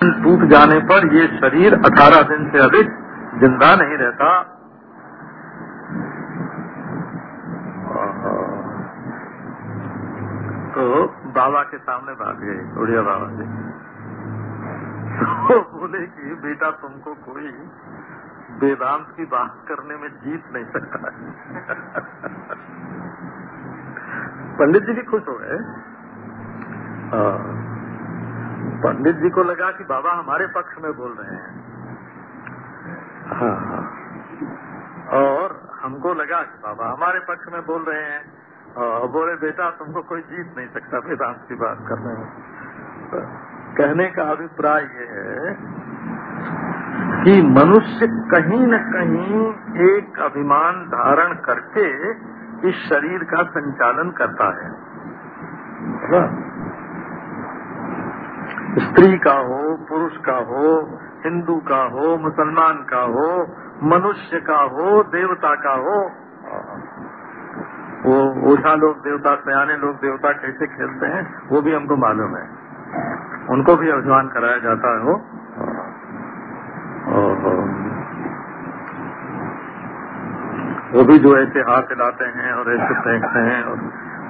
टूट जाने पर ये शरीर 18 दिन से अधिक ज़िंदा नहीं रहता। तो बाबा के सामने भाग गए उड़िया बाबा जी तो बोले कि, बेटा, तुमको कोई वेदांत की बात करने में जीत नहीं सकता पंडित जी भी खुश हो गए। पंडित जी को लगा कि बाबा हमारे पक्ष में बोल रहे हैं। हाँ, हाँ। और हमको लगा कि बाबा हमारे पक्ष में बोल रहे हैं। और बोले बेटा तुमको कोई जीत नहीं सकता वेदांत की बात करने में कहने का अभिप्राय ये है कि मनुष्य कहीं न कहीं एक अभिमान धारण करके इस शरीर का संचालन करता है। स्त्री का हो, पुरुष का हो, हिंदू का हो, मुसलमान का हो, मनुष्य का हो, देवता का हो। वो ओझा लोग देवता, सयाने लोग देवता कैसे खेलते हैं, वो भी हमको मालूम है। उनको भी अभिमान कराया जाता है। वो वो भी जो ऐसे हाथ हिलाते हैं और ऐसे फेंकते हैं और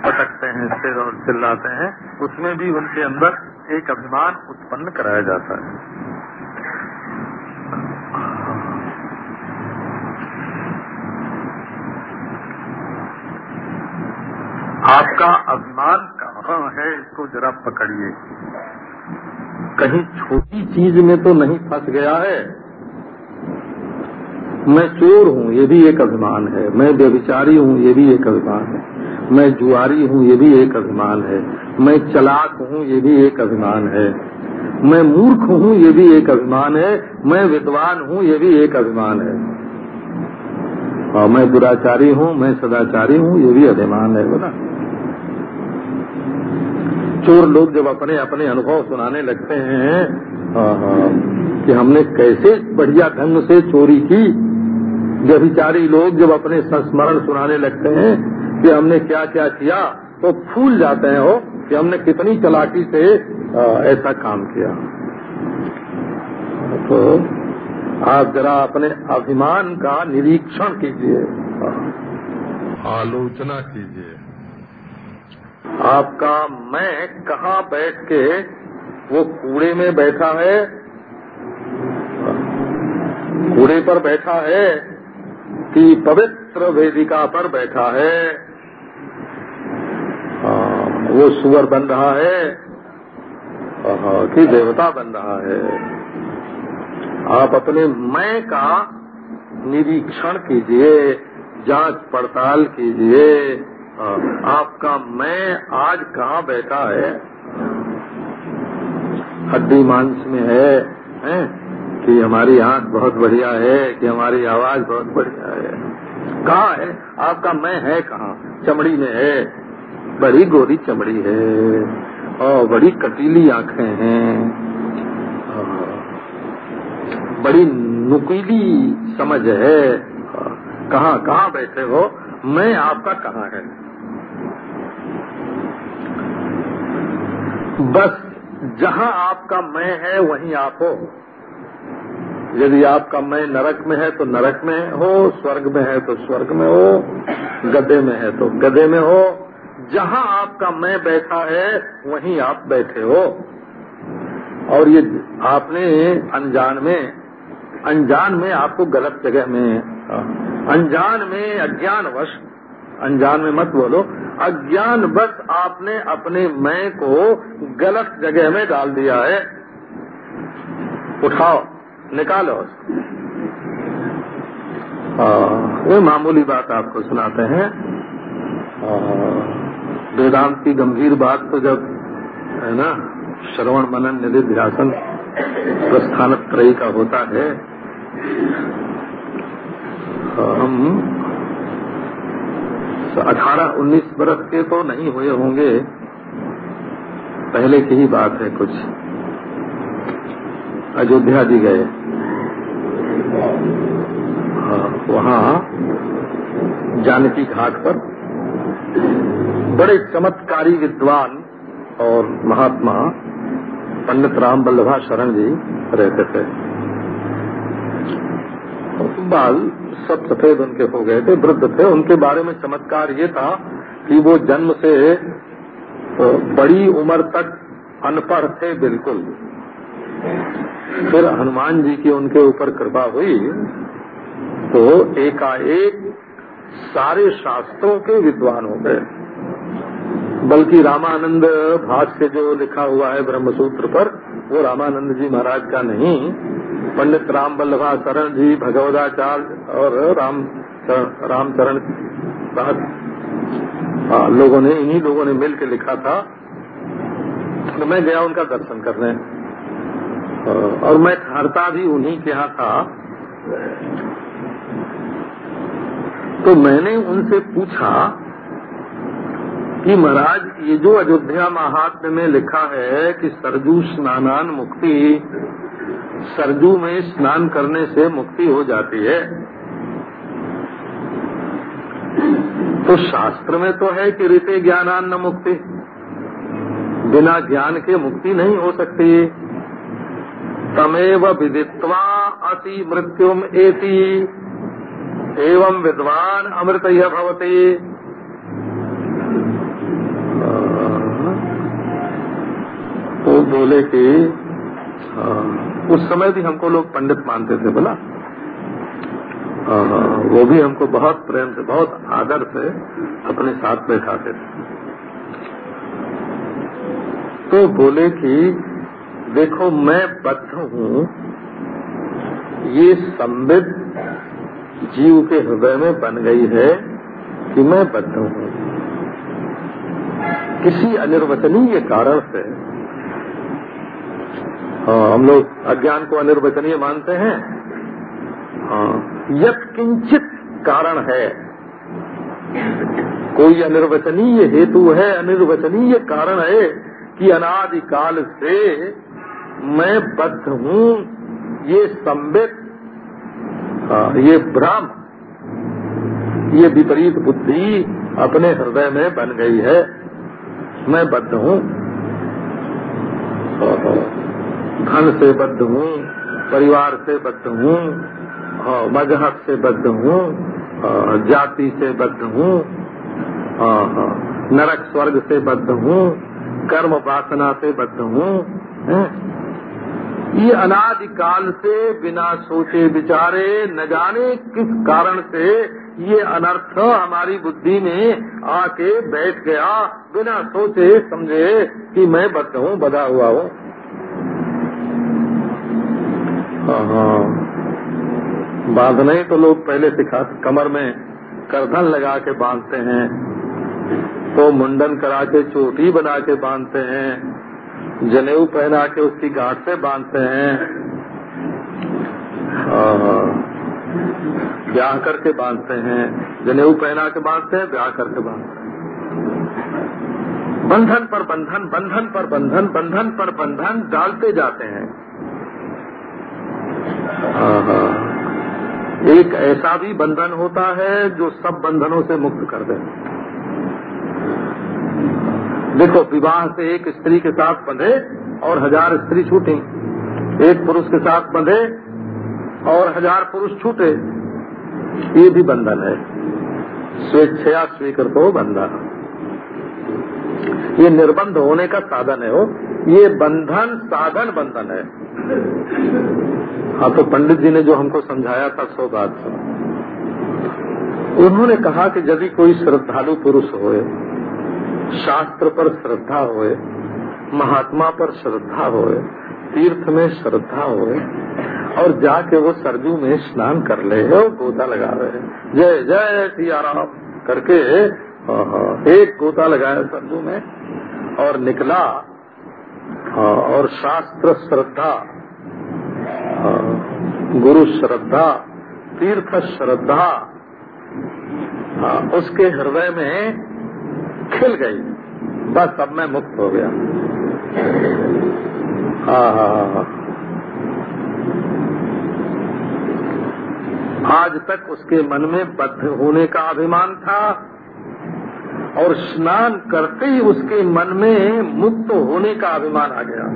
पटकते हैं, सिर और चिल्लाते हैं, उसमें भी उनके अंदर एक अभिमान उत्पन्न कराया जाता है। आपका अभिमान कहाँ है, इसको जरा पकड़िए। कहीं छोटी चीज़ में तो नहीं फंस गया है। मैं चोर हूँ, ये भी एक अभिमान है। मैं व्यभिचारी हूँ, ये भी एक अभिमान है। मैं जुआरी हूँ, ये भी एक अभिमान है। मैं चलाक हूँ, ये भी एक अभिमान है। मैं मूर्ख हूँ, ये भी एक अभिमान है। मैं विद्वान हूँ, ये भी एक अभिमान है। और मैं दुराचारी हूँ, मैं सदाचारी हूँ, ये भी अभिमान है, बोला। चोर लोग जब अपने अपने अनुभव सुनाने लगते हैं कि हमने कैसे बढ़िया ढंग से चोरी की। व्यभिचारी लोग जब अपने संस्मरण सुनाने लगते हैं, कि हमने क्या क्या किया तो फूल जाते हैं वो कि हमने कितनी चलाकी से ऐसा काम किया। तो आप जरा अपने अभिमान का निरीक्षण कीजिए। आलोचना कीजिए। आपका मैं कहाँ बैठ के वो कूड़े में बैठा है? कूड़े पर बैठा है कि पवित्र वेदिका पर बैठा है? वो सुअर बन रहा है। कि देवता बन रहा है। आप अपने मैं का निरीक्षण कीजिए जाँच पड़ताल कीजिए। आपका मैं आज कहाँ बैठा है? हड्डी मांस में है, है? कि हमारी आँख बहुत बढ़िया है कि हमारी आवाज़ बहुत बढ़िया है। कहाँ है? आपका मैं है कहाँ? चमड़ी में है। बड़ी गोरी चमड़ी है और बड़ी कटीली आँखें हैं। बड़ी नुकीली समझ है। कहाँ कहाँ बैठे हो? मैं आपका कहाँ है? बस जहाँ आपका मैं है, वहीं आप हो। यदि आपका मैं नरक में है तो नरक में हो, स्वर्ग में है तो स्वर्ग में हो, गधे में है तो गधे में हो जहाँ आपका मैं बैठा है, वहीं आप बैठे हो। और ये आपने अनजान में अनजान में आपको गलत जगह में, अनजान में अज्ञानवश, अनजान में मत बोलो अज्ञान बस आपने अपने मैं को गलत जगह में डाल दिया है। उठाओ, निकालो। वो मामूली बात आपको सुनाते हैं। वेदांत की गंभीर बात तो जब, है ना, श्रवण मनन निधि ध्यान प्रस्थान त्रयी का होता है हम अठारह उन्नीस बरस के तो नहीं हुए होंगे। पहले की ही बात है कुछ। अयोध्या जी गए। वहाँ जानकी घाट पर बड़े चमत्कारी विद्वान और महात्मा पंडित राम बल्लभा शरण जी रहते थे। बाल सब सफ़ेद उनके हो गए थे, वृद्ध थे। उनके बारे में चमत्कार ये था कि वो जन्म से बड़ी उम्र तक अनपढ़ थे बिल्कुल। फिर हनुमान जी की उनके ऊपर कृपा हुई तो एकाएक सारे शास्त्रों के विद्वान हो गए। बल्कि रामानंद भाष्य जो लिखा हुआ है ब्रह्मसूत्र पर वो रामानंद जी महाराज का नहीं। पंडित राम बल्लभा शरण जी भगवदाचार्य और राम रामचरण हाँ, लोगों ने इन्हीं लोगों ने मिल के लिखा था। तो मैं गया उनका दर्शन करने। और मैं ठहरता भी उन्हीं के यहाँ था। तो मैंने उनसे पूछा कि महाराज, ये जो अयोध्या महात्म्य में लिखा है कि सरजू स्नानान मुक्ति, सरजू में स्नान करने से मुक्ति हो जाती है। तो शास्त्र में तो है कि ऋते ज्ञानान न मुक्ति, बिना ज्ञान के मुक्ति नहीं हो सकती। तमेव विदित्वा अति मृत्युम एति, एवं विद्वान अमृत यह भवती। तो बोले कि उस समय भी हमको लोग पंडित मानते थे, बोला। वो भी हमको बहुत प्रेम से, बहुत आदर से अपने साथ बैठाते थे। तो बोले कि, देखो, मैं बद्ध हूँ। ये संबित जीव के हृदय में बन गई है कि मैं बद्ध हूँ। किसी अनिर्वचनीय कारण से हम लोग अज्ञान को अनिर्वचनीय मानते हैं। हाँ यत किंचित कारण है। कोई अनिर्वचनीय हेतु है, अनिर्वचनीय कारण है कि अनादिकाल से मैं बद्ध हूँ। ये संबित ये भ्रम, ये विपरीत बुद्धि अपने हृदय में बन गई है। मैं बद्ध हूँ। धन से बद्ध हूँ, परिवार से बद्ध हूँ मज़हब से बद्ध हूँ जाति से बद्ध हूँ नरक स्वर्ग से बद्ध हूँ, कर्म वासना से बद्ध हूँ ये अनादिकाल से बिना सोचे विचारे न जाने किस कारण से ये अनर्थ हमारी बुद्धि में आके बैठ गया, बिना सोचे समझे कि मैं बद्ध हूँ, बधा हुआ हूँ हाँ बांधना ही तो लोग पहले सिखा, कमर में करधन लगा के बांधते हैं तो मुंडन करा के, चोटी बना के बांधते हैं, जनेऊ पहना के उसकी गांठ से बांधते हैं। ब्याह करके बांधते हैं, जनेऊ पहना के बांधते हैं, ब्याह करके बांधते हैं। बंधन पर बंधन बंधन पर बंधन बंधन पर बंधन, डालते जाते हैं हाँ। एक ऐसा भी बंधन होता है जो सब बंधनों से मुक्त कर दे। देखो, विवाह से एक स्त्री के साथ बंधे और हज़ार स्त्री छूटे। एक पुरुष के साथ बंधे और हज़ार पुरुष छूटे। ये भी बंधन है। स्वेच्छया स्वीकृत हो बंधन। ये निर्बंध होने का साधन है हो ये बंधन साधन बंधन है। हाँ तो पंडित जी ने जो हमको समझाया था, सो बात उन्होंने कहा कि यदि कोई श्रद्धालु पुरुष होए, शास्त्र पर श्रद्धा होए, महात्मा पर श्रद्धा होए, तीर्थ में श्रद्धा होए, और जाके वो सरजू में स्नान कर ले और गोता लगा रहे जय जय, सिया करके एक गोता लगाया सरजू में और निकला। हाँ, और शास्त्र श्रद्धा। गुरु श्रद्धा तीर्थ श्रद्धा उसके हृदय में खिल गई। बस अब मैं मुक्त हो गया। हाँ हाँ हाँ। आज तक उसके मन में बद्ध होने का अभिमान था। और स्नान करते ही उसके मन में मुक्त होने का अभिमान आ गया।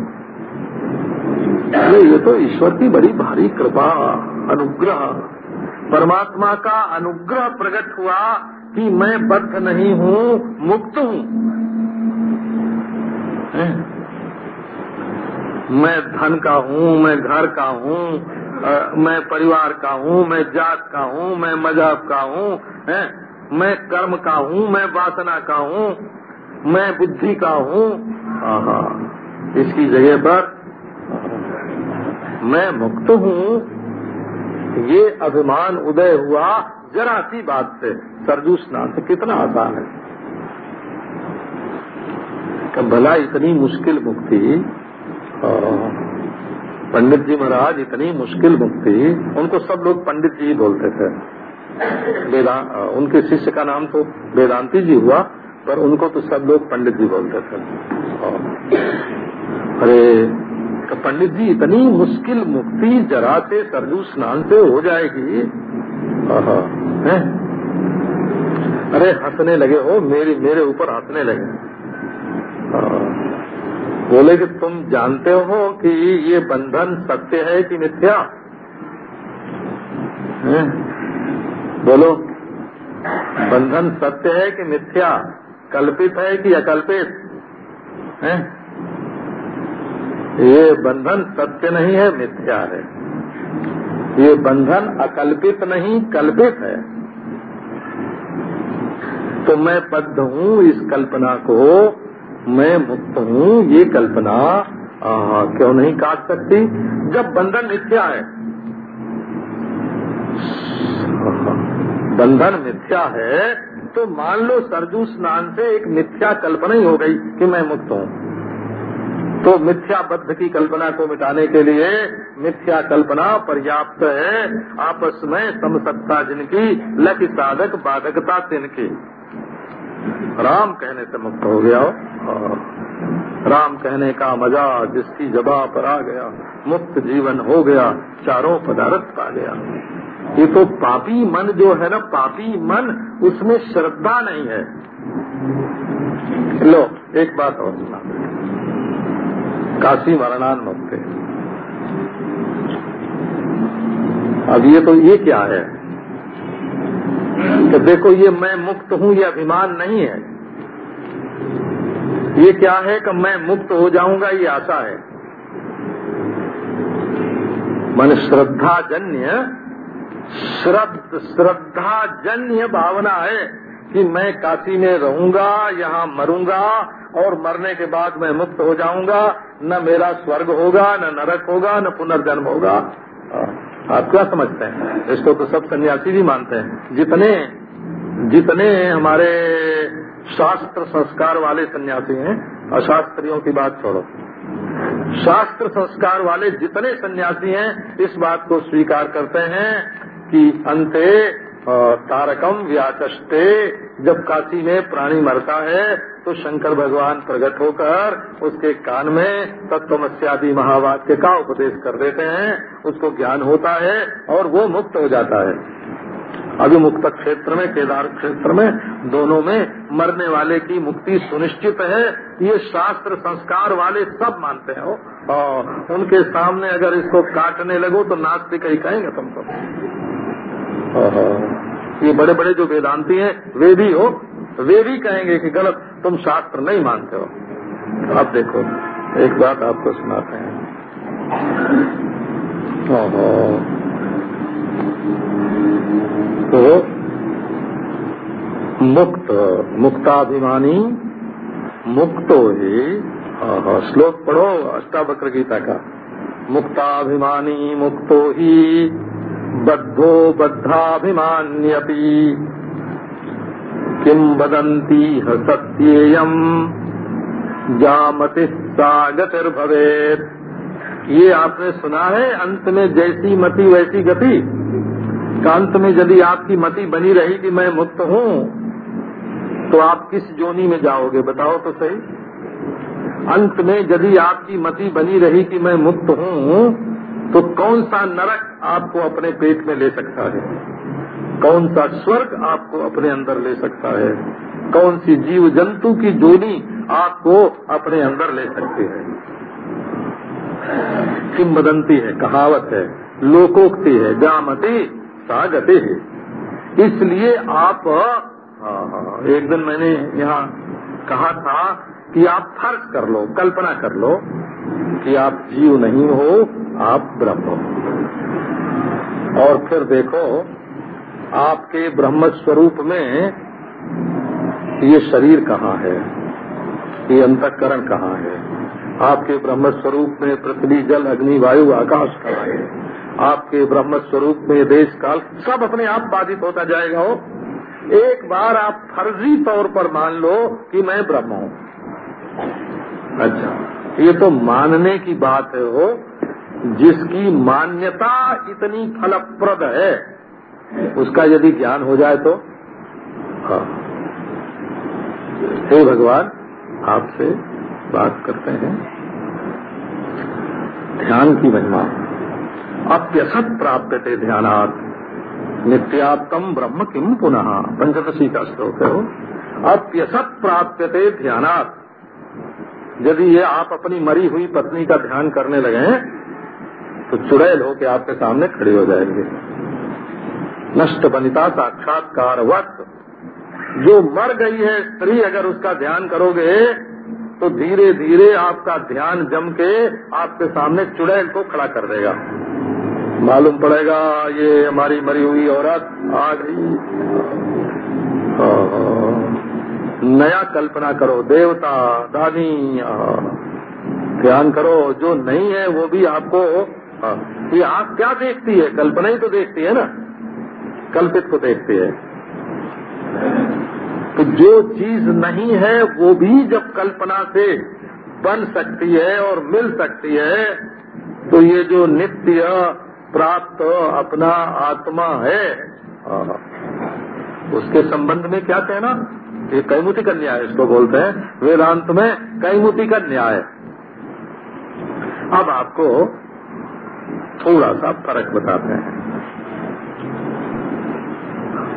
ये तो ईश्वर की बड़ी भारी कृपा, अनुग्रह। परमात्मा का अनुग्रह प्रकट हुआ कि मैं बद्ध नहीं हूँ, मुक्त हूँ। मैं धन का हूँ, मैं घर का हूँ मैं परिवार का हूँ, मैं जात का हूँ, मैं मज़हब का हूँ? मैं कर्म का हूँ, मैं वासना का हूँ, मैं बुद्धि का हूँ। इसकी जगह पर मैं मुक्त हूँ। ये अभिमान उदय हुआ जरा सी बात से। सरजू स्नान से कितना आसान है। भला इतनी मुश्किल मुक्ति? पंडित जी महाराज, इतनी मुश्किल मुक्ति। उनको सब लोग पंडित जी बोलते थे। उनके शिष्य का नाम तो वेदांति जी हुआ, पर उनको तो सब लोग पंडित जी बोलते थे। अरे तो पंडित जी, इतनी मुश्किल मुक्ति जरा से सरजू स्नान से हो जाएगी। है? अरे, हंसने लगे हो, मेरे मेरे ऊपर हंसने लगे। बोले कि तुम जानते हो कि ये बंधन सत्य है कि मिथ्या? है? बोलो। बंधन सत्य है कि मिथ्या? कल्पित है कि अकल्पित? है? ये बंधन सत्य नहीं है मिथ्या है। ये बंधन अकल्पित नहीं कल्पित है। तो मैं बद्ध हूँ इस कल्पना को मैं मुक्त हूँ ये कल्पना। आ, क्यों नहीं काट सकती? जब बंधन मिथ्या है। बंधन मिथ्या है तो मान लो सरजू स्नान से एक मिथ्या कल्पना ही हो गई कि मैं मुक्त हूँ। तो मिथ्या बद्ध की कल्पना को मिटाने के लिए मिथ्या कल्पना पर्याप्त है। आपस में समसत्ता जिनकी, लख साधक बाधकता तिनकी। राम कहने से मुक्त हो गया। हो राम कहने का मज़ा जिसकी जबा पर आ गया, मुक्त जीवन हो गया, चारों पदार्थ पा गया। ये तो पापी मन जो है ना, पापी मन, उसमें श्रद्धा नहीं है। लो, एक बात और सुना। काशी मरणान मुक्त अब ये तो ये क्या है? कि देखो, ये मैं मुक्त हूँ, ये अभिमान नहीं है। ये क्या है कि मैं मुक्त हो जाऊँगा, ये आशा है। मन श्रद्धा श्रद्धाजन्य श्रद्ध, श्रद्धाजन्य भावना है कि मैं काशी में रहूँगा, यहाँ मरूँगा और मरने के बाद मैं मुक्त हो जाऊँगा। न मेरा स्वर्ग होगा, न नरक होगा, न पुनर्जन्म होगा। आप क्या समझते हैं? इसको तो सब सन्यासी भी मानते हैं। जितने जितने हमारे शास्त्र संस्कार वाले सन्यासी हैं, अशास्त्रियों की बात छोड़ो। शास्त्र संस्कार वाले जितने सन्यासी हैं, इस बात को स्वीकार करते हैं कि अंते तारकम व्याचष्टे जब काशी में प्राणी मरता है तो शंकर भगवान प्रकट होकर उसके कान में तत्वमस्यादि महावाक्य का उपदेश कर देते हैं। उसको ज्ञान होता है और वो मुक्त हो जाता है। अभी मुक्त क्षेत्र में, केदार क्षेत्र में, दोनों में मरने वाले की मुक्ति सुनिश्चित है। ये शास्त्र संस्कार वाले सब मानते हो। और उनके सामने अगर इसको काटने लगो तो नास्तिक ही कहेंगे तुमको। ये बड़े बड़े जो वेदांती हैं, वे भी हो, वे भी कहेंगे कि गलत, तुम शास्त्र नहीं मानते हो। अब देखो, एक बात आपको सुनाते हैं। तो मुक्त, मुक्ताभिमानी, मुक्तो ही, श्लोक पढ़ो, अष्टावक्र गीता का। मुक्ताभिमानी, मुक्तो ही। बद्धो बद्धाभिमान्यपि। किम वदंती सत्येयम? जामति सागतिर्भवेत। ये आपने सुना है, अंत में जैसी मति वैसी गति। अंत में यदि आपकी मति बनी रही कि मैं मुक्त हूँ तो आप किस जोनी में जाओगे? बताओ तो सही। अंत में यदि आपकी मति बनी रही कि मैं मुक्त हूँ तो कौन सा नरक आपको अपने पेट में ले सकता है? कौन सा स्वर्ग आपको अपने अंदर ले सकता है? कौन सी जीव जंतु की जोनी आपको अपने अंदर ले सकती है? किम्बदंती है कहावत है लोकोक्ति है जामती सागति है। इसलिए आप हाँ, हाँ, एक दिन मैंने यहाँ कहा था कि आप फ़र्ज़ कर लो कल्पना कर लो कि आप जीव नहीं हो, आप ब्रह्म हो। और फिर देखो, आपके ब्रह्म स्वरूप में ये शरीर कहाँ है? ये अंतकरण कहाँ है? आपके ब्रह्म स्वरूप में पृथ्वी, जल, अग्नि, वायु, आकाश कहाँ है? आपके ब्रह्म स्वरूप में देश काल सब अपने आप बाधित होता जाएगा, हो। एक बार आप फर्जी तौर पर मान लो कि मैं ब्रह्म हूँ। अच्छा। ये तो मानने की बात है वो, जिसकी मान्यता इतनी फलप्रद है, उसका यदि ज्ञान हो जाए तो। हाँ। हे भगवान, आपसे बात करते हैं। ध्यान की महिमा। अप्यसत प्राप्त थे ध्यानार्थ नित्यात्म ब्रह्म किम पुनः। पंचदशी का श्लोक है अप्यसत प्राप्त थे ध्यानार्थ यदि ये आप अपनी मरी हुई पत्नी का ध्यान करने लगे तो चुड़ैल होकर आपके सामने खड़े हो जाएँगे। नष्ट बनिता साक्षात्कार वक्त जो मर गई है, स्त्री अगर उसका ध्यान करोगे तो धीरे धीरे आपका ध्यान जम के आपके सामने चुड़ैल को खड़ा कर देगा। मालूम पड़ेगा, ये हमारी मरी हुई औरत आ गई। नया कल्पना करो, देवता, दानी ध्यान करो, जो नहीं है वो भी आपको ये आँख क्या देखती है? कल्पना ही तो देखती है ना। कल्पित को देखती है। तो जो चीज़ नहीं है, वो भी जब कल्पना से बन सकती है और मिल सकती है तो ये जो नित्य प्राप्त अपना आत्मा है उसके संबंध में क्या कहना? ये कैमुति का न्याय इसको बोलते हैं। वेदांत में कैमुति का न्याय। अब आपको थोड़ा सा फ़र्क बताते हैं।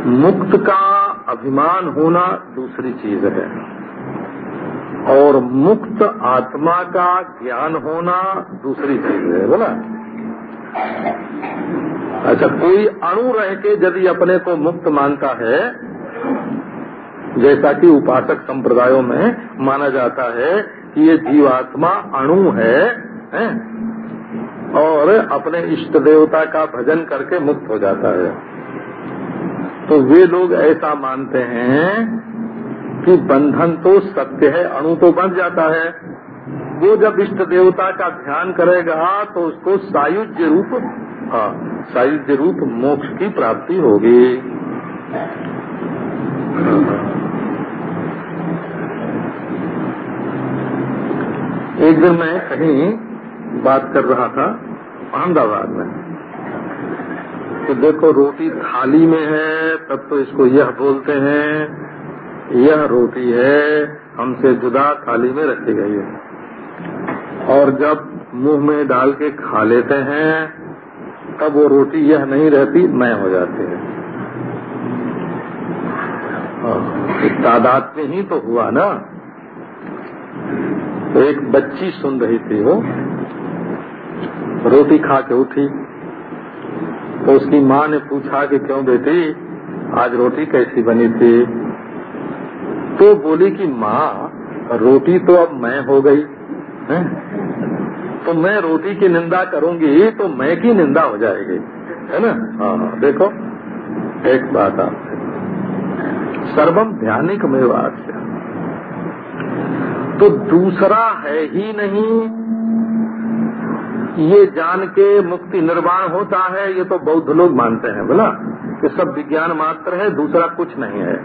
मुक्त का अभिमान होना दूसरी चीज़ है। और मुक्त आत्मा का ज्ञान होना दूसरी चीज़ है, बोला। अच्छा कोई अणु रह के यदि अपने को मुक्त मानता है जैसा कि उपासक संप्रदायों में माना जाता है कि ये जीवात्मा अणु है, है और अपने इष्ट देवता का भजन करके मुक्त हो जाता है। तो वे लोग ऐसा मानते हैं कि बंधन तो सत्य है अणु तो बन जाता है। वो जब इष्ट देवता का ध्यान करेगा तो उसको सायुज्य रूप हाँ सायुज्य रूप मोक्ष की प्राप्ति होगी। एक दिन मैं कहीं बात कर रहा था, अहमदाबाद में। तो देखो, रोटी थाली में है, तब तो इसको यह बोलते हैं, यह रोटी है, हमसे जुदा थाली में रखी गई है। और जब मुँह में डाल के खा लेते हैं, तब वो रोटी यह नहीं रहती, मैं हो जाती है। तादाद में ही तो हुआ ना। तो एक बच्ची सुन रही थी वो रोटी खा के उठी तो उसकी माँ ने पूछा कि क्यों बेटी आज रोटी कैसी बनी थी? तो बोली कि माँ रोटी तो अब मैं हो गई है? तो मैं रोटी की निंदा करूँगी तो मैं की निंदा हो जाएगी है ना? हाँ, हाँ देखो एक बात आप सर्वम ध्यानिक में वास्य तो दूसरा है ही नहीं। ये जान के मुक्ति निर्वाण होता है, ये तो बौद्ध लोग मानते हैं, बोला? कि सब विज्ञान मात्र है, दूसरा कुछ नहीं है।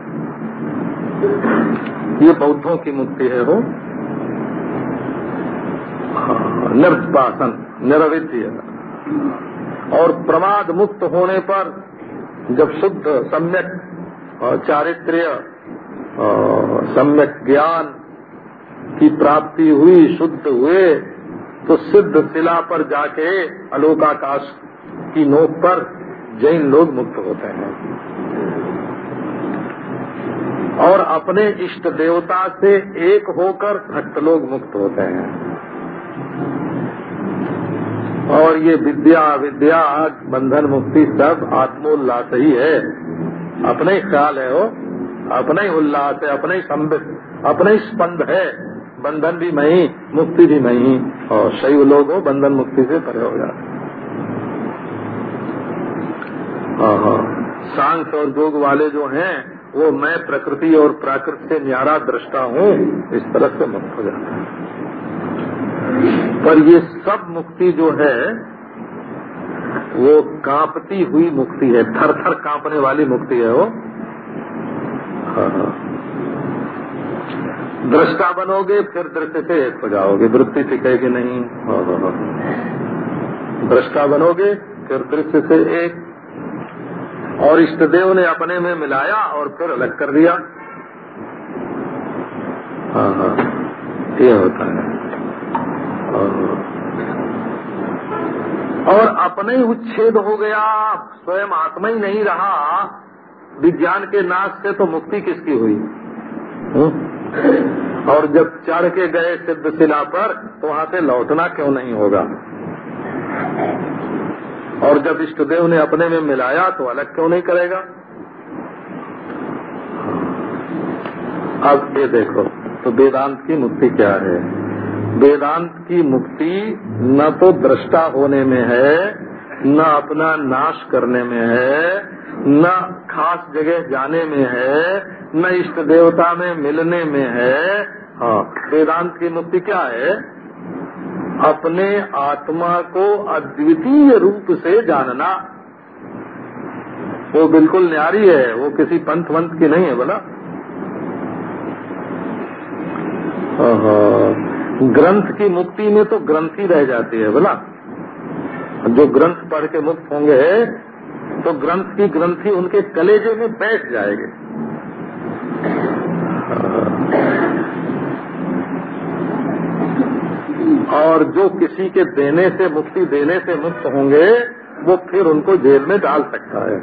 ये बौद्धों की मुक्ति है वो। निर्पासन निरविद्य और प्रमाद मुक्त होने पर जब शुद्ध, सम्यक चारित्र्य सम्यक ज्ञान की प्राप्ति हुई, शुद्ध हुए तो सिद्ध शिला पर जाके अलोकाकाश की नोक पर जैन लोग मुक्त होते हैं। और अपने इष्ट देवता से एक होकर भक्त लोग मुक्त होते हैं। और ये विद्या विद्या, बंधन मुक्ति सब आत्मोल्लास ही है। अपने ख्याल है वो, अपना उल्लास है, अपने संबित अपना स्पंद है। बंधन भी मैं ही मुक्ति भी मैं ही और शैव लोग हो बंधन मुक्ति से परे हो जाते हाँ, हाँ। और योग वाले जो हैं वो मैं प्रकृति और प्राकृत से न्यारा दृष्टा हूँ इस तरह से मुक्त हो जाता है पर ये सब मुक्ति जो है वो कांपती हुई मुक्ति है थर थर कांपने वाली मुक्ति है वो हाँ, हाँ। दृष्टा बनोगे फिर दृष्टि से एक हो जाओगे। वृत्ति टिकेगी नहीं? दृष्टा बनोगे फिर दृश्य से एक। और इष्ट देव ने अपने में मिलाया और फिर अलग कर दिया। हाँ हाँ। ये होता है। और, और अपने ही उच्छेद हो गया। स्वयं आत्मा ही नहीं रहा। विज्ञान के नाश से तो मुक्ति किसकी हुई? हुँ? और जब चढ़ के गए सिद्ध शिला पर तो वहाँ से लौटना क्यों नहीं होगा? और जब इष्ट देव ने अपने में मिलाया तो अलग क्यों नहीं करेगा? अब ये देखो तो वेदांत की मुक्ति क्या है? वेदांत की मुक्ति न तो दृष्टा होने में है, न अपना नाश करने में है न खास जगह जाने में है, न इष्ट देवता में मिलने में है। हाँ वेदांत की मुक्ति क्या है? अपने आत्मा को अद्वितीय रूप से जानना। वो बिल्कुल न्यारी है, वो किसी पंथ वंथ की नहीं है, बोला। ग्रंथ की मुक्ति में तो ग्रंथ ही रह जाती है, बोला। जो ग्रंथ पढ़ के मुक्त होंगे तो ग्रंथ की ग्रंथी उनके कलेजे में बैठ जाएँगे। और जो किसी के देने से, मुक्ति देने से मुक्त होंगे, वो फिर उनको जेल में डाल सकता है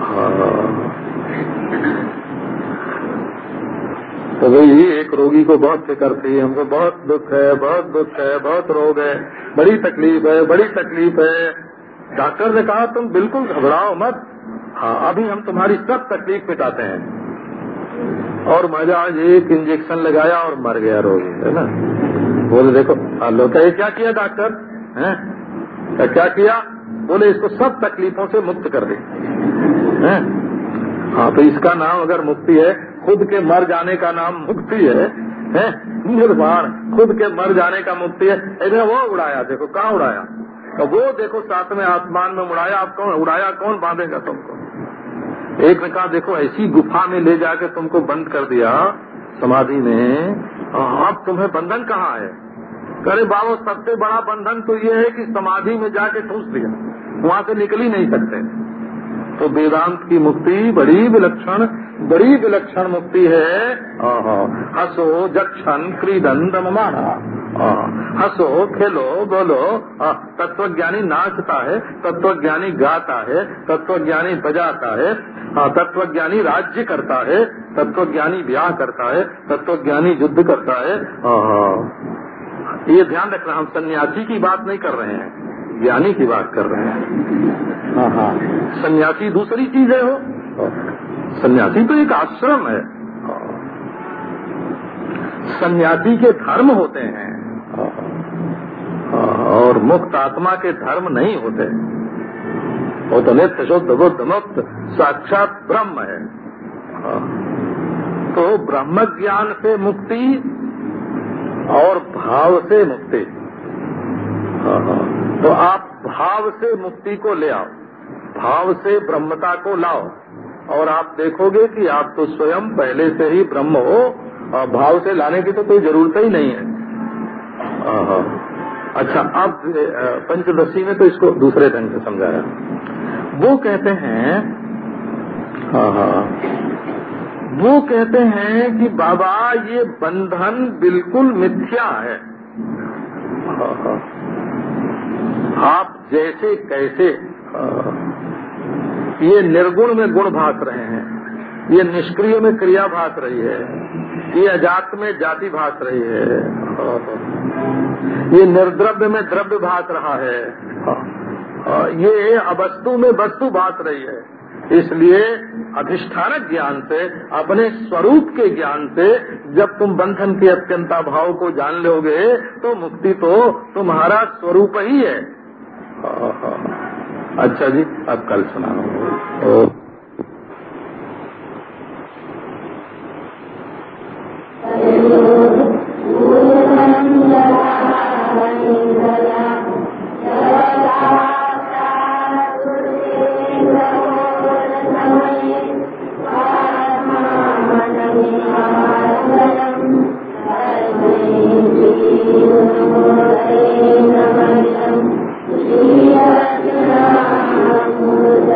हाँ। तो वही एक रोगी को बहुत फ़िक्र थी, हमको बहुत दुख है, बहुत दुख है, बहुत रोग है, बड़ी तकलीफ़ है, बड़ी तकलीफ़ है। डॉक्टर ने कहा, तुम बिल्कुल घबराओ मत। हाँ अभी हम तुम्हारी सब तकलीफ़ मिटाते हैं। और मज़ा आज एक इंजेक्शन लगाया और मर गया रोगी, है ना? बोले, देखो लो कहे क्या किया डॉक्टर? है? क्या, किया बोले, इसको सब तकलीफों से मुक्त कर दे। हाँ तो इसका नाम अगर मुक्ति है खुद के मर जाने का नाम मुक्ति है निर्वाण खुद के मर जाने का मुक्ति है। इधर वो उड़ाया, देखो, कहाँ उड़ाया? तो वो देखो, साथ में आसमान में उड़ाया, आप कौन, उड़ाया कौन बांधेगा तुमको? एक ने कहा, देखो, ऐसी गुफा में ले जाके तुमको बंद कर दिया, समाधि में अब तुम्हें बंधन कहाँ है? अरे बाबू, सबसे बड़ा बंधन तो ये है कि समाधि में जाके ठूस दिया, वहाँ से निकल ही नहीं सकते। तो वेदांत की मुक्ति बड़ी विलक्षण बड़ी विलक्षण मुक्ति है। हसो जक्षण क्रीडन दमाना हसो खेलो बोलो। तत्वज्ञानी नाचता है, तत्वज्ञानी गाता है, तत्वज्ञानी बजाता है। तत्वज्ञानी राज्य करता है, तत्वज्ञानी ब्याह करता है, तत्वज्ञानी युद्ध करता है। ये ध्यान रखना, हम सन्यासी की बात नहीं कर रहे हैं। ज्ञानी की बात कर रहे हैं। हाँ हाँ। सन्यासी दूसरी चीज़ है वो। सन्यासी तो एक आश्रम है। सन्यासी के धर्म होते हैं। और मुक्त आत्मा के धर्म नहीं होते। वो तो नित्य शुद्ध बुद्ध मुक्त साक्षात ब्रह्म है। तो ब्रह्म ज्ञान से मुक्ति और भाव से मुक्ति। तो आप भाव से मुक्ति को ले आओ, भाव से ब्रह्मता को लाओ, और आप देखोगे कि आप तो स्वयं पहले से ही ब्रह्म हो, और भाव से लाने की तो कोई ज़रूरत ही नहीं है। अच्छा अब पंचदशी में तो इसको दूसरे ढंग से समझाया वो कहते हैं वो कहते हैं कि बाबा, ये बंधन बिल्कुल मिथ्या हाँ। आप जैसे कैसे, ये निर्गुण में गुण भाग रहे हैं, ये निष्क्रिय में क्रिया भाग रही है, ये अजात में जाति भास रही है, ये निर्द्रव्य में द्रव्य भास रहा है, ये अवस्तु में वस्तु भास रही है। इसलिए अधिष्ठानक ज्ञान से, अपने स्वरूप के ज्ञान से, जब तुम बंधन के अत्यंता भाव को जान लोगे तो मुक्ति तो तुम्हारा स्वरूप ही है। अच्छा जी अब कल सुना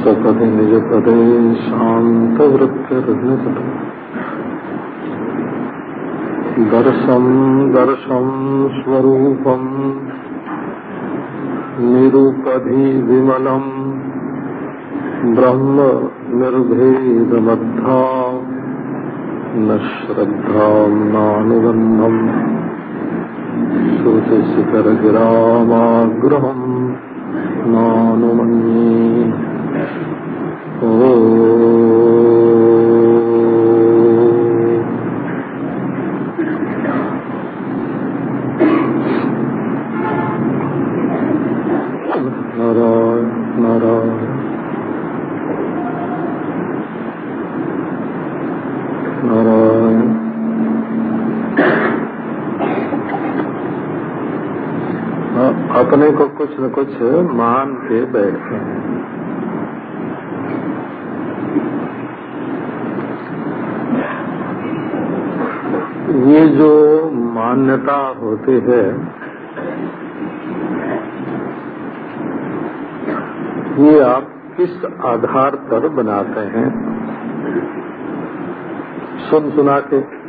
सपदि निजपदे शान्तवृत्तिर्निपतम् दर्शं दर्शं स्वरूपम् निरूपधि विमलम् ब्रह्म निर्भेदमद्धा न श्रद्धाम् नानुबन्धम् श्रुतिशिखरगिरामाग्रहम् नानुमन्ये। अपने को कुछ न कुछ मान के बैठते हैं। जो मान्यता होती है, ये आप किस आधार पर बनाते हैं? सुन सुना के।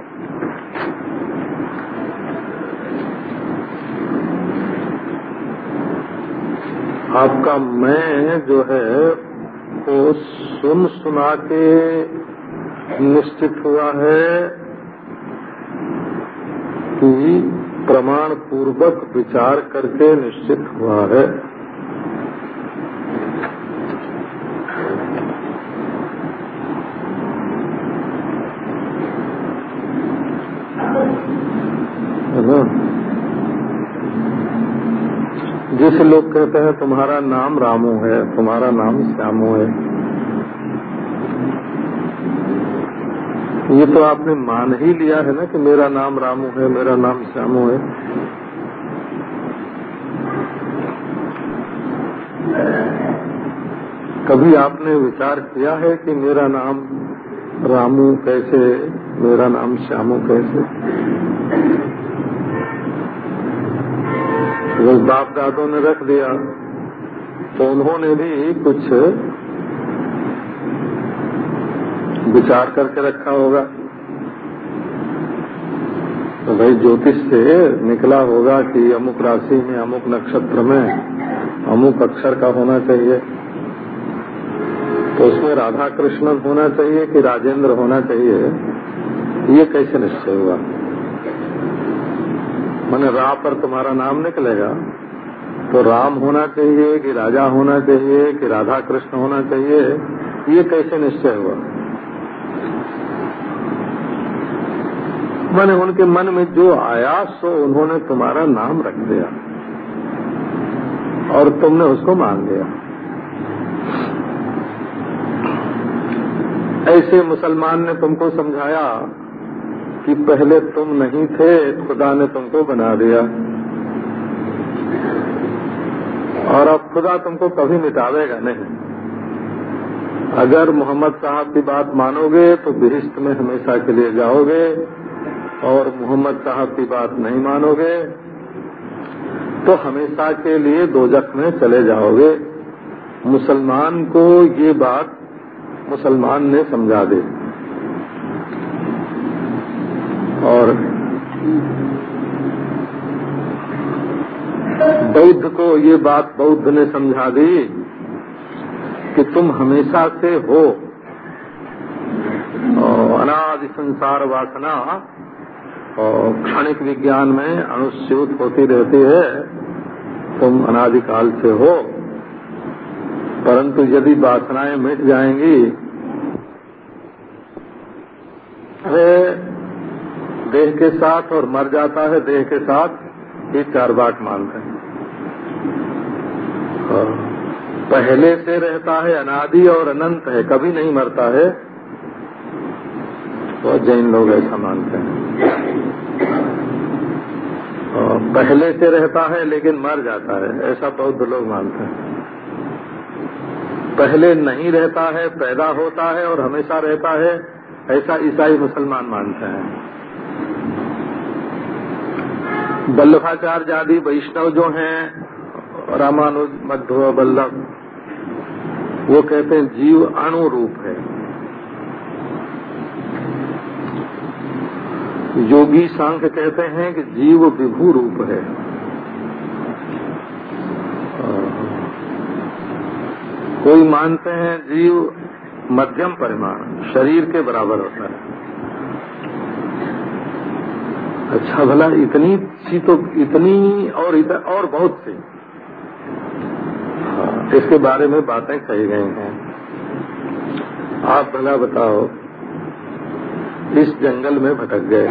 आपका मैं जो है, वो सुन सुना के निश्चित हुआ है। कि प्रमाण पूर्वक विचार करके निश्चित हुआ है। जैसे लोग कहते हैं, तुम्हारा नाम रामू है, तुम्हारा नाम श्यामू है। ये तो आपने मान ही लिया है ना कि मेरा नाम रामू है, मेरा नाम श्यामू है। कभी आपने विचार किया है कि मेरा नाम रामू कैसे, मेरा नाम श्यामू कैसे? बाप दादों ने रख दिया तो उन्होंने भी कुछ विचार करके रखा होगा। तो भाई ज्योतिष से निकला होगा कि अमुक राशि में, अमुक नक्षत्र में, अमुक अक्षर का होना चाहिए। तो उसमें राधा कृष्णन होना चाहिए कि राजेंद्र होना चाहिए? ये कैसे निश्चय हुआ? मैंने रा पर तुम्हारा नाम निकलेगा। तो राम होना चाहिए कि राजा होना चाहिए कि राधा कृष्ण होना चाहिए? ये कैसे निश्चय हुआ? मैंने उनके मन में जो आया, सो उन्होंने तुम्हारा नाम रख दिया। और तुमने उसको मान लिया। ऐसे मुसलमान ने तुमको समझाया कि पहले तुम नहीं थे, खुदा ने तुमको बना दिया। और अब खुदा तुमको कभी मिटावेगा नहीं। अगर मोहम्मद साहब की बात मानोगे तो बिहिश्त में हमेशा के लिए जाओगे। और मोहम्मद साहब की बात नहीं मानोगे तो हमेशा के लिए दोजख में चले जाओगे। मुसलमान को ये बात मुसलमान ने समझा दी। और बौद्ध को ये बात बौद्ध ने समझा दी कि तुम हमेशा से हो। अनाज संसार वासना और क्षणिक विज्ञान में अनुस्यूत होती रहती है, तुम अनादिकाल से हो। परंतु यदि वासनाएँ मिट जाएँगी, अरे, देह के साथ और मर जाता है देह के साथ, ये चार बाट मानते हैं। पहले से रहता है अनादि और अनंत है, कभी नहीं मरता है। तो जैन लोग ऐसा मानते हैं। पहले से रहता है, लेकिन मर जाता है। ऐसा बौद्ध लोग मानते हैं। पहले नहीं रहता है, पैदा होता है और हमेशा रहता है, ऐसा ईसाई मुसलमान मानते हैं। वल्लभाचार्य आदि वैष्णव जो हैं, रामानुज, मध्व, बल्लभ, वो कहते हैं जीव अणु रूप है। योगी सांख्य कहते हैं कि जीव विभू रूप है। कोई मानते हैं जीव मध्यम परिमाण शरीर के बराबर होता है। अच्छा भला इतनी सी तो इतनी और इतर, और बहुत सी। हाँ, इसके बारे में बातें कही गई हैं। आप भला बताओ। इस जंगल में भटक गए।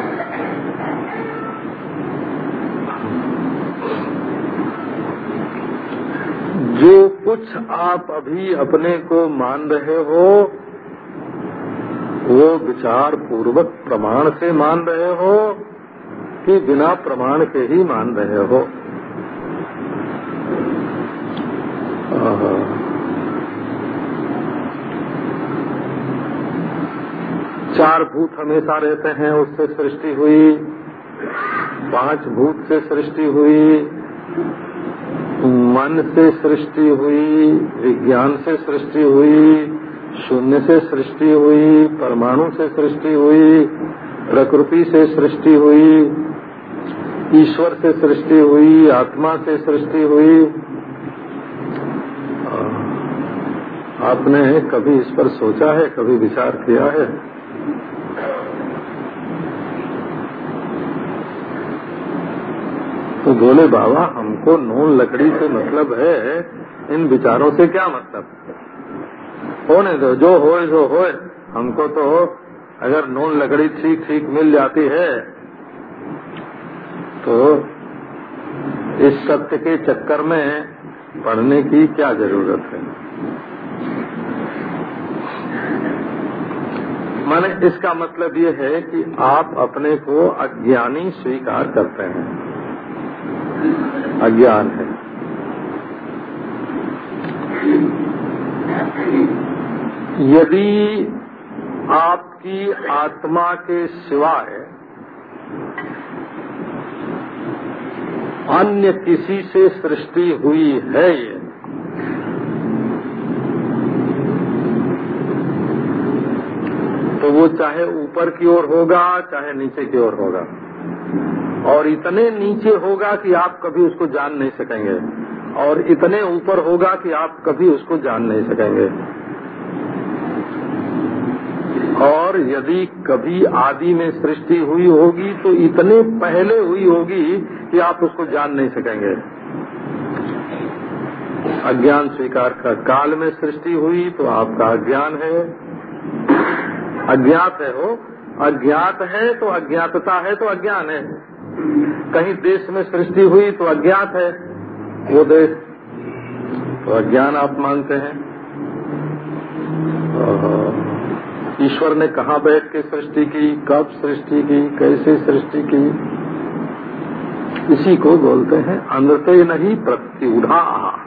जो कुछ आप अभी अपने को मान रहे हो, वो विचार पूर्वक प्रमाण से मान रहे हो कि बिना प्रमाण के ही मान रहे हो। चार भूत हमेशा रहते हैं, उससे सृष्टि हुई। पाँच भूत से सृष्टि हुई। मन से सृष्टि हुई, विज्ञान से सृष्टि हुई, शून्य से सृष्टि हुई, परमाणु से सृष्टि हुई, प्रकृति से सृष्टि हुई, ईश्वर से सृष्टि हुई, आत्मा से सृष्टि हुई। आपने कभी इस पर सोचा है, कभी विचार किया है? तो बोले, बाबा, हमको नून लकड़ी से मतलब है, इन विचारों से क्या मतलब? होने दो, जो हो जो हो हमको तो अगर नून लकड़ी ठीक ठीक मिल जाती है तो इस सत्य के चक्कर में पढ़ने की क्या ज़रूरत है? माने इसका मतलब ये है कि आप अपने को अज्ञानी स्वीकार करते हैं। अज्ञान है। यदि आपकी आत्मा के सिवाय अन्य किसी से सृष्टि हुई है ये तो वो चाहे ऊपर की ओर होगा, चाहे नीचे की ओर होगा। और इतने नीचे होगा कि आप कभी उसको जान नहीं सकेंगे। और इतने ऊपर होगा कि आप कभी उसको जान नहीं सकेंगे। और यदि कभी आदि में सृष्टि हुई होगी तो इतने पहले हुई होगी कि आप उसको जान नहीं सकेंगे। अज्ञान स्वीकार का काल में सृष्टि हुई तो आपका अज्ञान है। अज्ञात है वो। अज्ञात है तो अज्ञातता है तो अज्ञान है। कहीं देश में सृष्टि हुई तो अज्ञात है। वो देश तो अज्ञान आप मानते हैं। ईश्वर ने कहा बैठ के सृष्टि की, कब सृष्टि की, कैसे सृष्टि की? इसी को बोलते हैं अनृत नहीं प्रत्युढ़ा।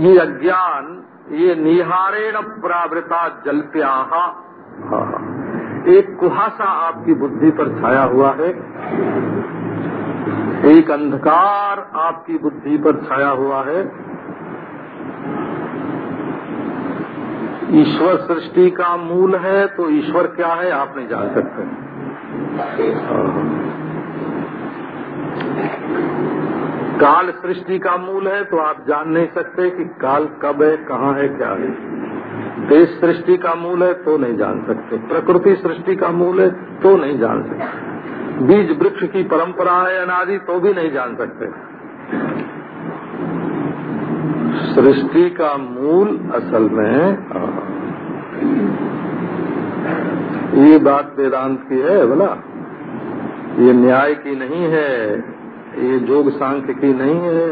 ये अज्ञान, ये निहारेण प्रावृता जलप्या एक कुहासा आपकी बुद्धि पर छाया हुआ है। एक अंधकार आपकी बुद्धि पर छाया हुआ है। ईश्वर सृष्टि का मूल है तो ईश्वर क्या है, आप नहीं जान सकते। काल सृष्टि का मूल है तो आप जान नहीं सकते कि काल कब है, कहाँ है, क्या है। देश सृष्टि का मूल है तो नहीं जान सकते। प्रकृति सृष्टि का मूल है तो नहीं जान सकते। बीज वृक्ष की परंपरा है, अनादि तो भी नहीं जान सकते। सृष्टि का मूल असल में ये बात वेदांत की है, बोला। ये न्याय की नहीं है, ये जोग सांख्य की नहीं है,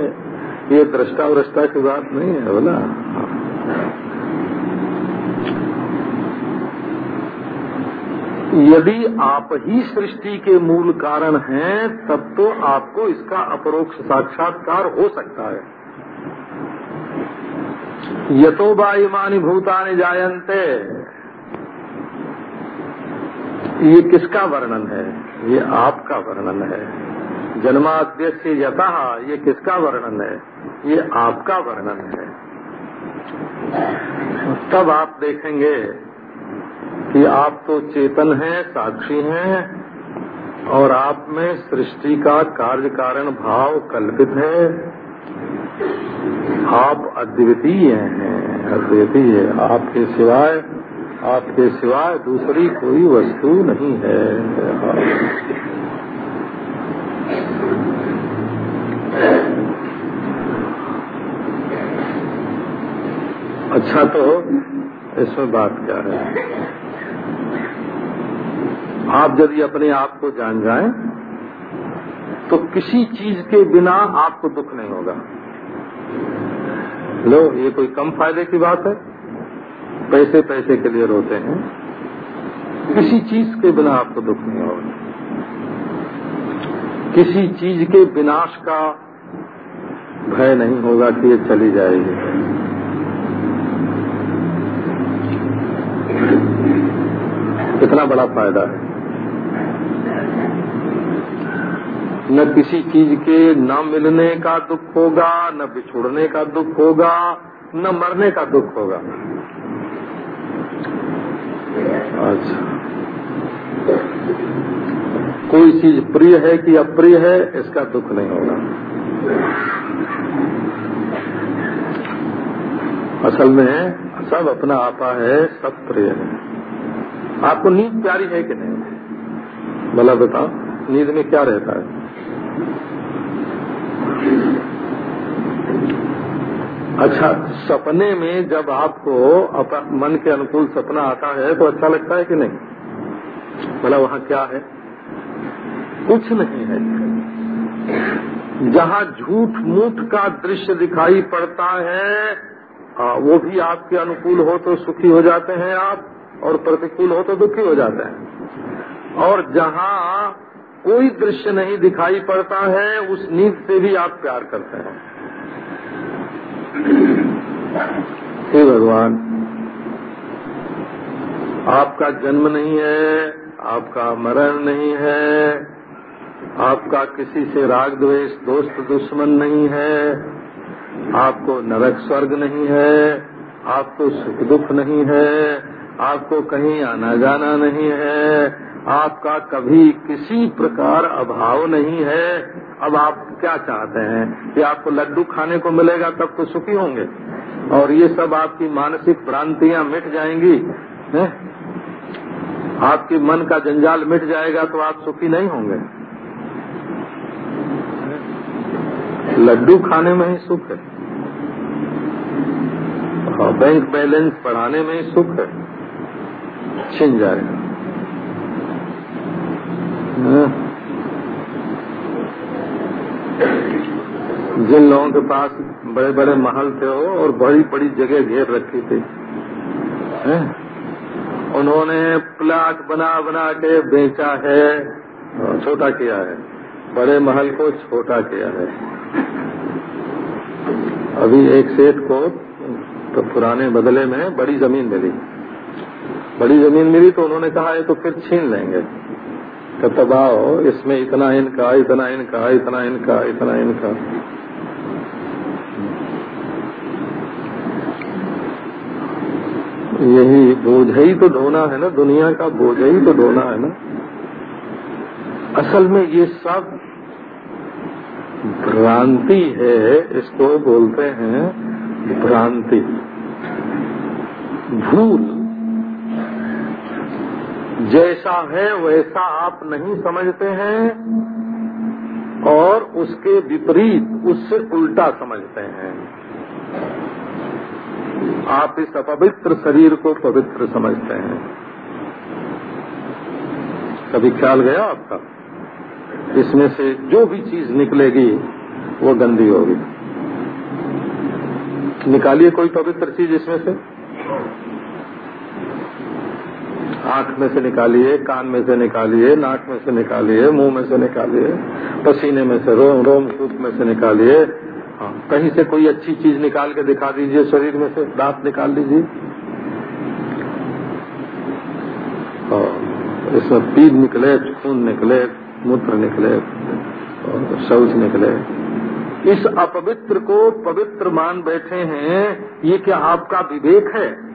ये दृष्टा वृष्टा की बात नहीं है, बोला। यदि आप ही सृष्टि के मूल कारण हैं, तब तो आपको इसका अपरोक्ष साक्षात्कार हो सकता है। यतो बाईमानी भूतानि जायन्ते। ये किसका वर्णन है? ये आपका वर्णन है। जन्माद्य से यथा ये किसका वर्णन है? ये आपका वर्णन है। तब आप देखेंगे कि आप तो चेतन हैं, साक्षी हैं, और आप में सृष्टि का कार्य कारण भाव कल्पित है। आप अद्वितीय हैं, अद्वितीय। है आपके सिवाय आपके सिवाय दूसरी कोई वस्तु नहीं है। अच्छा तो इसमें बात क्या है? आप यदि अपने आप को जान जाएँ तो किसी चीज़ के बिना आपको दुख नहीं होगा। लो, ये कोई कम फ़ायदे की बात है? पैसे पैसे के लिए रोते हैं। किसी चीज़ के बिना आपको दुख नहीं होगा। किसी चीज़ के विनाश का भय नहीं होगा कि ये चली जाएगी। कितना बड़ा फ़ायदा है? न किसी चीज़ के न मिलने का दुख होगा, न बिछुड़ने का दुख होगा, न मरने का दुख होगा। अच्छा। कोई चीज़ प्रिय है कि अप्रिय है, इसका दुख नहीं होगा। असल में सब अपना आपा है, सब प्रिय है। आपको नींद प्यारी है कि नहीं? भला बताओ, नींद में क्या रहता है? अच्छा सपने में जब आपको मन के अनुकूल सपना आता है तो अच्छा लगता है कि नहीं? बोला वहाँ क्या है? कुछ नहीं है। जहाँ झूठ मूठ का दृश्य दिखाई पड़ता है वो भी आपके अनुकूल हो तो सुखी हो जाते हैं आप। और प्रतिकूल हो तो दुखी हो जाता है। और जहाँ कोई दृश्य नहीं दिखाई पड़ता है, उस नींद से भी आप प्यार करते हैं। हे भगवान, आपका जन्म नहीं है, आपका मरण नहीं है, आपका किसी से राग द्वेष, दोस्त दुश्मन नहीं है, आपको नरक स्वर्ग नहीं है, आपको सुख दुख नहीं है आपको कहीं आना जाना नहीं है। आपका कभी किसी प्रकार अभाव नहीं है। अब आप क्या चाहते हैं? कि आपको लड्डू खाने को मिलेगा, तब तो सुखी होंगे। और ये सब आपकी मानसिक भ्रांतियाँ मिट जाएँगी, है? आपके मन का जंजाल मिट जाएगा तो आप सुखी नहीं होंगे। लड्डू खाने में ही सुख है, बैंक बैलेंस बढ़ाने में ही सुख है। छिन जाएगा जिन लोगों के पास बड़े बड़े महल थे हो और बड़ी बड़ी जगह घेर रखी थी, है? उन्होंने प्लाट बना बना के बेचा है, छोटा किया है। बड़े महल को छोटा किया है। अभी एक सेठ को तो पुराने बदले में बड़ी ज़मीन मिली। बड़ी ज़मीन मिली तो उन्होंने कहा, ये तो फिर छीन लेंगे। तो दबाओ इसमें इतना इनका इतना इनका इतना इनका इतना इनका। यही बोझ ही तो ढोना है ना, दुनिया का बोझ ही तो ढोना है ना। असल में ये सब भ्रांति है, इसको बोलते हैं भ्रांति। भूल। जैसा है वैसा आप नहीं समझते हैं और उसके विपरीत उससे उल्टा समझते हैं। आप इस अपवित्र शरीर को पवित्र समझते हैं। कभी ख्याल गया आपका? इसमें से जो भी चीज़ निकलेगी, वो गंदी होगी। निकालिए कोई पवित्र चीज़ इसमें से। आँख में से निकालिए, कान में से निकालिए, नाक में से निकालिए, मुँह में से निकालिए, पसीने में से, रोम रोम कूप में से निकालिए। हाँ कहीं से कोई अच्छी चीज़ निकाल के दिखा दीजिए, शरीर में से दांत निकाल दीजिए। इसमें पीद निकले, खून निकले, मूत्र निकले शौच निकले। इस अपवित्र को पवित्र मान बैठे हैं, ये क्या आपका विवेक है?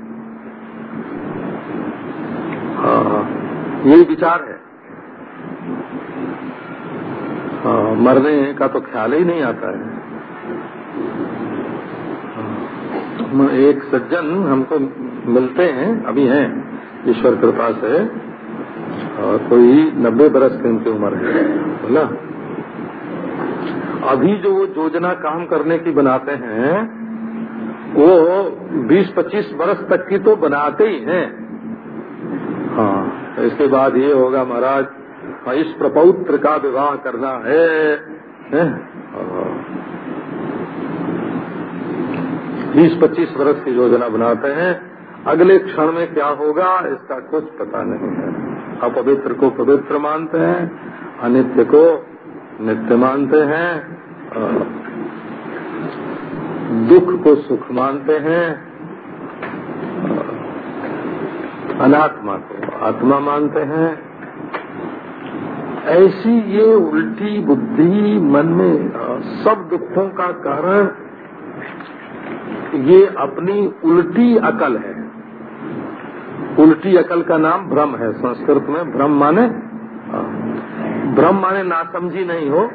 हाँ यही विचार है। हाँ, मरने का तो ख्याल ही नहीं आता है। एक सज्जन हमको मिलते हैं अभी हैं ईश्वर कृपा से। और कोई नब्बे बरस की उनकी उम्र है बोला अभी जो वो योजना काम करने की बनाते हैं वो 20-25 बरस तक की तो बनाते ही हैं। हाँ इसके बाद ये होगा महाराज इस प्रपौत्र का विवाह करना है, है? बीस पच्चीस वर्ष की योजना बनाते हैं। अगले क्षण में क्या होगा इसका कुछ पता नहीं है। अपवित्र को पवित्र मानते हैं अनित्य को नित्य मानते हैं दुख को सुख मानते हैं अनात्मा को। आत्मा मानते हैं। ऐसी ये उल्टी बुद्धि मन में सब दुखों का कारण ये अपनी उल्टी अकल है। उल्टी अकल का नाम भ्रम है। संस्कृत में भ्रम माने भ्रम माने नासमझी नहीं हो।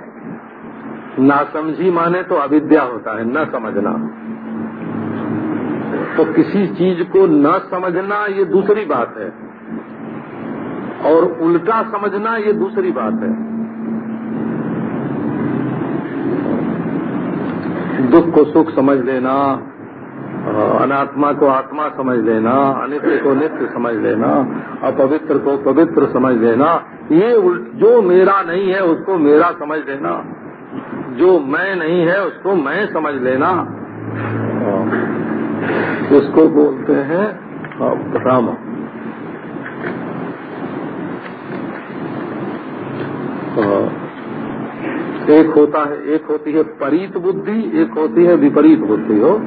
नासमझी माने तो अविद्या होता है, न समझना। तो किसी चीज़ को न समझना ये दूसरी बात है। और उल्टा समझना ये दूसरी बात है। दुख को सुख समझ लेना, अनात्मा को आत्मा समझ लेना, अनित्य को नित्य समझ लेना, अपवित्र को पवित्र समझ लेना, ये जो मेरा नहीं है उसको मेरा समझ लेना। जो मैं नहीं है उसको मैं समझ लेना। इसको बोलते हैं भ्रम एक होता है, एक होती है परीत बुद्धि, एक होती है विपरीत बुद्धि, हो।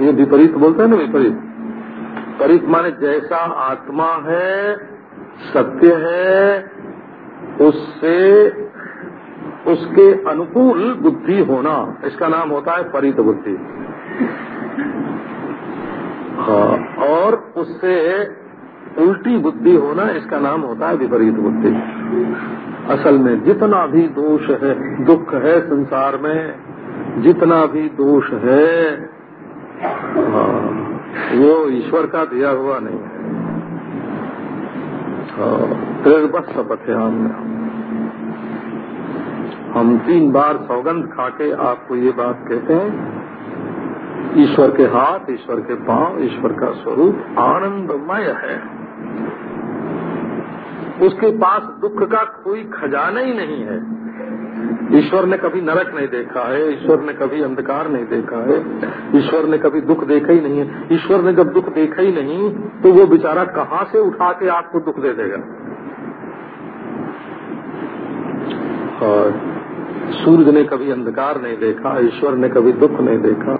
ये विपरीत बोलते हैं ना, विपरीत? परीत माने जैसा आत्मा है, सत्य है, उससे, उसके अनुकूल बुद्धि होना, इसका नाम होता है परित बुद्धि। हाँ और उससे उल्टी बुद्धि होना, इसका नाम होता है विपरीत बुद्धि। असल में जितना भी दोष है दुख है संसार में जितना भी दोष है हाँ, वो ईश्वर का दिया हुआ नहीं है। हाँ, बस शपथ है हमने। हम तीन बार सौगंध खाके आपको ये बात कहते हैं ईश्वर के हाथ ईश्वर के पाँव ईश्वर का स्वरूप आनंदमय है। उसके पास दुख का कोई खजाना ही नहीं है। ईश्वर ने कभी नरक नहीं देखा है, ईश्वर ने कभी अंधकार नहीं देखा है, ईश्वर ने कभी दुख देखा ही नहीं है। ईश्वर ने जब दुख देखा ही नहीं तो वो बेचारा कहाँ से उठा के आपको दुख दे देगा? और सूर्य ने कभी अंधकार नहीं देखा, ईश्वर ने कभी दुख नहीं देखा।